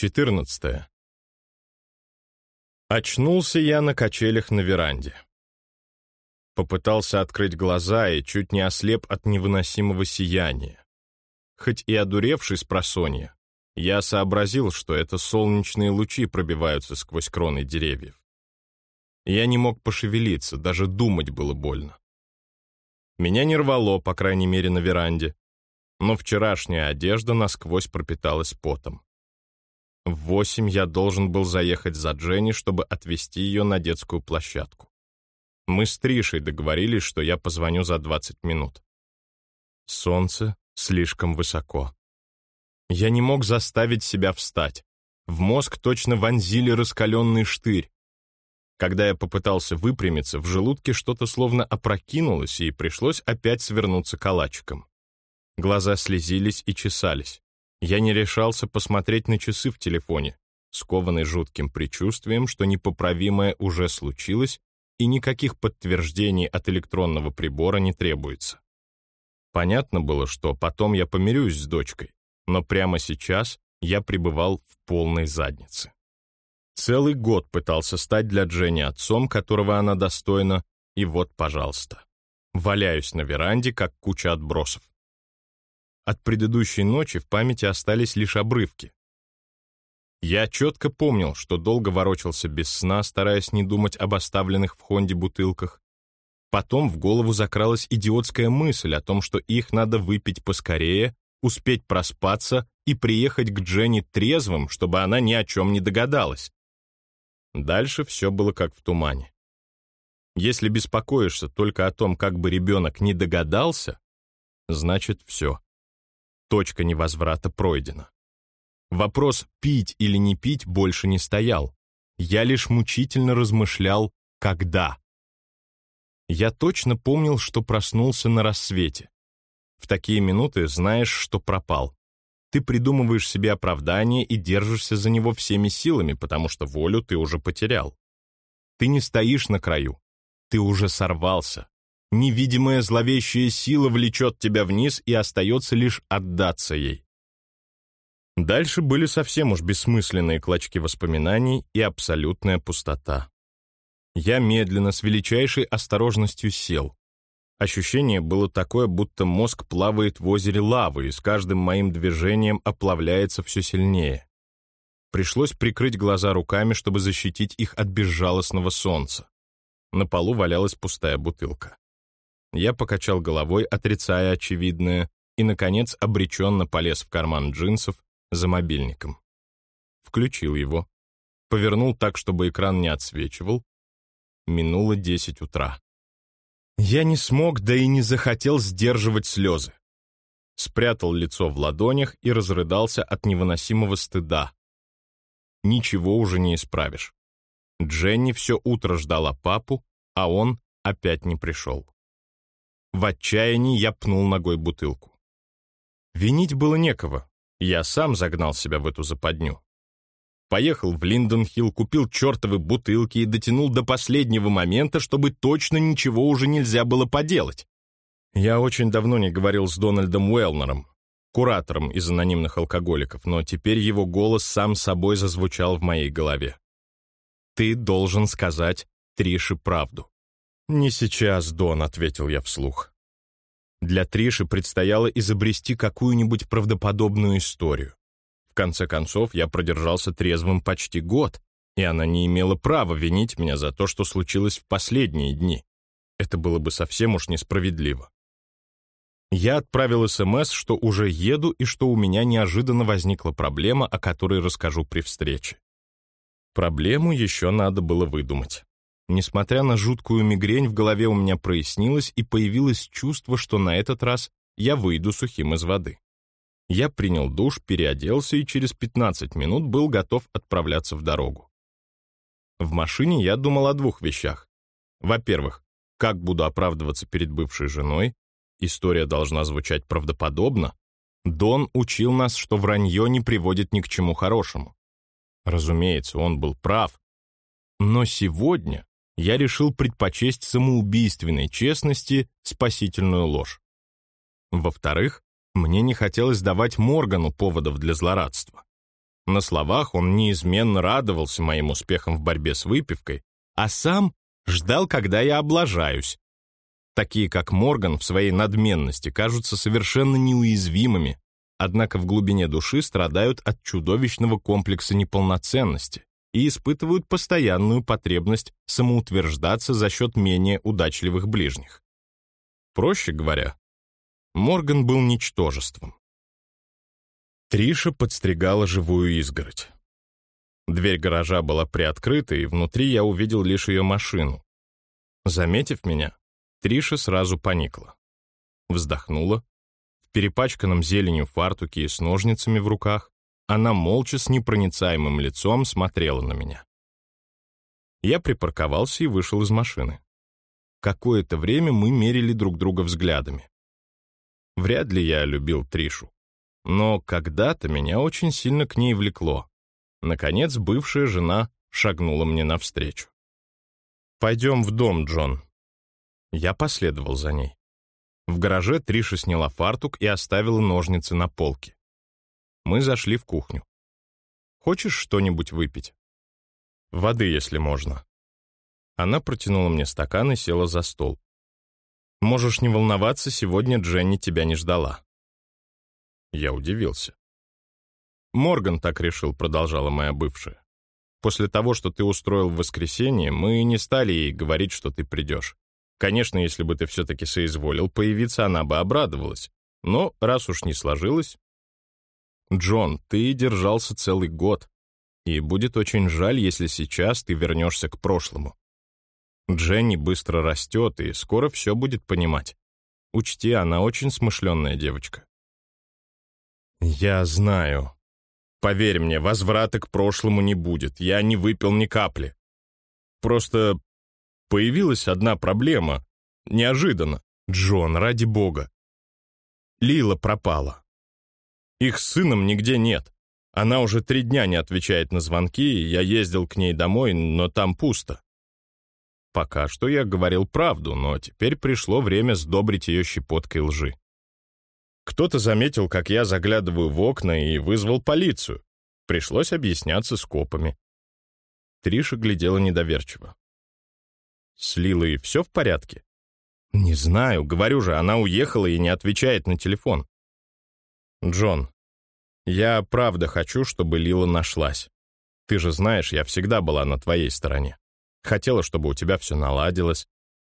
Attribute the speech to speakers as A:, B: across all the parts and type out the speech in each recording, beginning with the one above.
A: 14. Очнулся я на качелях на веранде. Попытался открыть глаза и чуть не ослеп от невыносимого сияния. Хоть и одуревший с просонья, я сообразил, что это солнечные лучи пробиваются сквозь кроны деревьев. Я не мог пошевелиться, даже думать было больно. Меня не рвало, по крайней мере, на веранде, но вчерашняя одежда насквозь пропиталась потом. В восемь я должен был заехать за Дженни, чтобы отвезти ее на детскую площадку. Мы с Тришей договорились, что я позвоню за 20 минут. Солнце слишком высоко. Я не мог заставить себя встать. В мозг точно вонзили раскаленный штырь. Когда я попытался выпрямиться, в желудке что-то словно опрокинулось, и пришлось опять свернуться калачиком. Глаза слезились и чесались. Я не решался посмотреть на часы в телефоне, скованный жутким предчувствием, что непоправимое уже случилось, и никаких подтверждений от электронного прибора не требуется. Понятно было, что потом я помирюсь с дочкой, но прямо сейчас я пребывал в полной заднице. Целый год пытался стать для Дженни отцом, которого она достойна, и вот, пожалуйста. Валяюсь на веранде, как куча отбросов. От предыдущей ночи в памяти остались лишь обрывки. Я четко помнил, что долго ворочался без сна, стараясь не думать об оставленных в Хонде бутылках. Потом в голову закралась идиотская мысль о том, что их надо выпить поскорее, успеть проспаться и приехать к Дженни трезвым, чтобы она ни о чем не догадалась. Дальше все было как в тумане. Если беспокоишься только о том, как бы ребенок не догадался, значит все точка невозврата пройдена. Вопрос, пить или не пить, больше не стоял. Я лишь мучительно размышлял, когда. Я точно помнил, что проснулся на рассвете. В такие минуты знаешь, что пропал. Ты придумываешь себе оправдание и держишься за него всеми силами, потому что волю ты уже потерял. Ты не стоишь на краю. Ты уже сорвался. Невидимая зловещая сила влечет тебя вниз, и остается лишь отдаться ей. Дальше были совсем уж бессмысленные клочки воспоминаний и абсолютная пустота. Я медленно, с величайшей осторожностью сел. Ощущение было такое, будто мозг плавает в озере лавы, и с каждым моим движением оплавляется все сильнее. Пришлось прикрыть глаза руками, чтобы защитить их от безжалостного солнца. На полу валялась пустая бутылка. Я покачал головой, отрицая очевидное, и, наконец, обреченно полез в карман джинсов за мобильником. Включил его. Повернул так, чтобы экран не отсвечивал. Минуло десять утра. Я не смог, да и не захотел сдерживать слезы. Спрятал лицо в ладонях и разрыдался от невыносимого стыда. Ничего уже не исправишь. Дженни все утро ждала папу, а он опять не пришел. В отчаянии я пнул ногой бутылку. Винить было некого. Я сам загнал себя в эту западню. Поехал в Линдон-Хилл, купил чертовы бутылки и дотянул до последнего момента, чтобы точно ничего уже нельзя было поделать. Я очень давно не говорил с Дональдом Уэлнером, куратором из анонимных алкоголиков, но теперь его голос сам собой зазвучал в моей голове. «Ты должен сказать Трише правду. «Не сейчас, Дон», — ответил я вслух. Для Триши предстояло изобрести какую-нибудь правдоподобную историю. В конце концов, я продержался трезвым почти год, и она не имела права винить меня за то, что случилось в последние дни. Это было бы совсем уж несправедливо. Я отправил СМС, что уже еду и что у меня неожиданно возникла проблема, о которой расскажу при встрече. Проблему еще надо было выдумать. Несмотря на жуткую мигрень, в голове у меня прояснилось и появилось чувство, что на этот раз я выйду сухим из воды. Я принял душ, переоделся и через 15 минут был готов отправляться в дорогу. В машине я думал о двух вещах. Во-первых, как буду оправдываться перед бывшей женой, история должна звучать правдоподобно. Дон учил нас, что вранье не приводит ни к чему хорошему. Разумеется, он был прав. Но сегодня я решил предпочесть самоубийственной честности спасительную ложь. Во-вторых, мне не хотелось давать Моргану поводов для злорадства. На словах он неизменно радовался моим успехам в борьбе с выпивкой, а сам ждал, когда я облажаюсь. Такие, как Морган, в своей надменности кажутся совершенно неуязвимыми, однако в глубине души страдают от чудовищного комплекса неполноценности и испытывают постоянную потребность самоутверждаться за счет менее удачливых ближних. Проще говоря, Морган был ничтожеством. Триша подстригала живую изгородь. Дверь гаража была приоткрыта, и внутри я увидел лишь ее машину. Заметив меня, Триша сразу поникла. Вздохнула. В перепачканном зеленью фартуке и с ножницами в руках она молча с непроницаемым лицом смотрела на меня. Я припарковался и вышел из машины. Какое-то время мы мерили друг друга взглядами. Вряд ли я любил Тришу. Но когда-то меня очень сильно к ней влекло. Наконец, бывшая жена шагнула мне навстречу. «Пойдем в дом, Джон». Я последовал за ней. В гараже Триша сняла фартук и оставила ножницы на полке. Мы зашли в кухню. «Хочешь что-нибудь выпить?» «Воды, если можно». Она протянула мне стакан и села за стол. «Можешь не волноваться, сегодня Дженни тебя не ждала». Я удивился. «Морган так решил», — продолжала моя бывшая. «После того, что ты устроил в воскресенье, мы не стали ей говорить, что ты придешь. Конечно, если бы ты все-таки соизволил появиться, она бы обрадовалась. Но раз уж не сложилось... Джон, ты держался целый год, и будет очень жаль, если сейчас ты вернешься к прошлому. Дженни быстро растет, и скоро все будет понимать. Учти, она очень смышленная девочка. Я знаю, Поверь мне, возврата к прошлому не будет. Я не выпил ни капли. Просто появилась одна проблема. Неожиданно. Джон, ради бога. Лила пропала. Их сыном нигде нет. Она уже три дня не отвечает на звонки, я ездил к ней домой, но там пусто. Пока что я говорил правду, но теперь пришло время сдобрить ее щепоткой лжи. Кто-то заметил, как я заглядываю в окна и вызвал полицию. Пришлось объясняться с копами. Триша глядела недоверчиво. «С Лилой все в порядке?» «Не знаю, говорю же, она уехала и не отвечает на телефон». «Джон, я правда хочу, чтобы Лила нашлась. Ты же знаешь, я всегда была на твоей стороне. Хотела, чтобы у тебя все наладилось.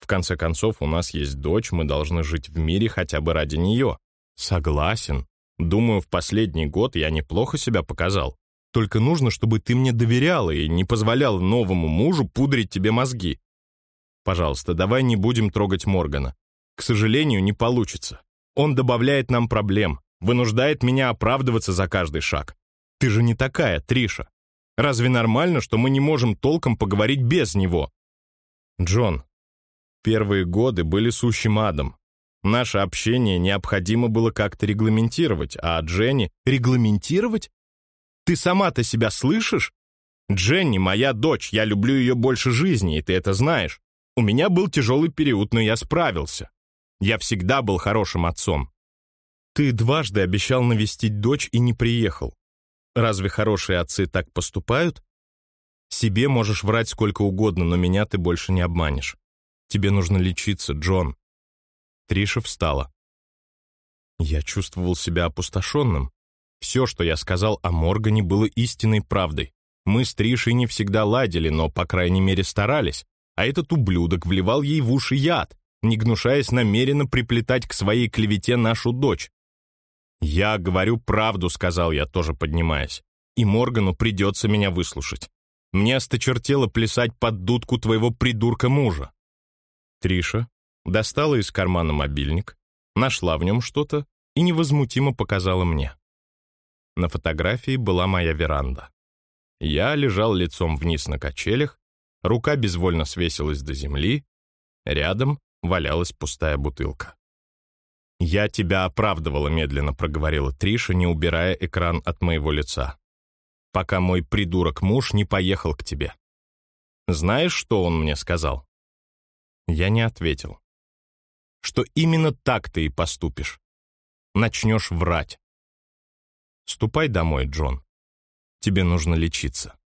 A: В конце концов, у нас есть дочь, мы должны жить в мире хотя бы ради нее. Согласен. Думаю, в последний год я неплохо себя показал. Только нужно, чтобы ты мне доверяла и не позволял новому мужу пудрить тебе мозги. Пожалуйста, давай не будем трогать Моргана. К сожалению, не получится. Он добавляет нам проблем, вынуждает меня оправдываться за каждый шаг. Ты же не такая, Триша. Разве нормально, что мы не можем толком поговорить без него? Джон, первые годы были сущим адом. Наше общение необходимо было как-то регламентировать, а Дженни... Регламентировать? Ты сама-то себя слышишь? Дженни моя дочь, я люблю ее больше жизни, и ты это знаешь. У меня был тяжелый период, но я справился. Я всегда был хорошим отцом. Ты дважды обещал навестить дочь и не приехал. Разве хорошие отцы так поступают? Себе можешь врать сколько угодно, но меня ты больше не обманешь. Тебе нужно лечиться, Джон. Триша встала. Я чувствовал себя опустошенным. Все, что я сказал о Моргане, было истинной правдой. Мы с Тришей не всегда ладили, но, по крайней мере, старались. А этот ублюдок вливал ей в уши яд, не гнушаясь намеренно приплетать к своей клевете нашу дочь. «Я говорю правду», — сказал я, тоже поднимаясь. «И Моргану придется меня выслушать. Мне осточертело плясать под дудку твоего придурка мужа». Триша, достала из кармана мобильник, нашла в нем что-то и невозмутимо показала мне. На фотографии была моя веранда. Я лежал лицом вниз на качелях, рука безвольно свесилась до земли, рядом валялась пустая бутылка. «Я тебя оправдывала», — медленно проговорила Триша, не убирая экран от моего лица. «Пока мой придурок-муж не поехал к тебе». Знаешь, что он мне сказал?» Я не ответил что именно так ты и поступишь. Начнешь врать. Ступай домой, Джон. тебе нужно лечиться.